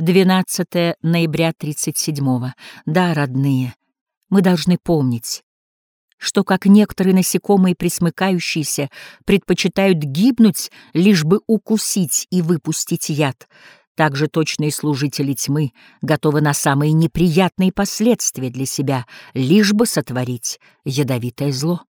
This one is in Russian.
12 ноября 37-го. Да, родные, мы должны помнить, что как некоторые насекомые присмыкающиеся предпочитают гибнуть, лишь бы укусить и выпустить яд, так же точные служители тьмы готовы на самые неприятные последствия для себя, лишь бы сотворить ядовитое зло.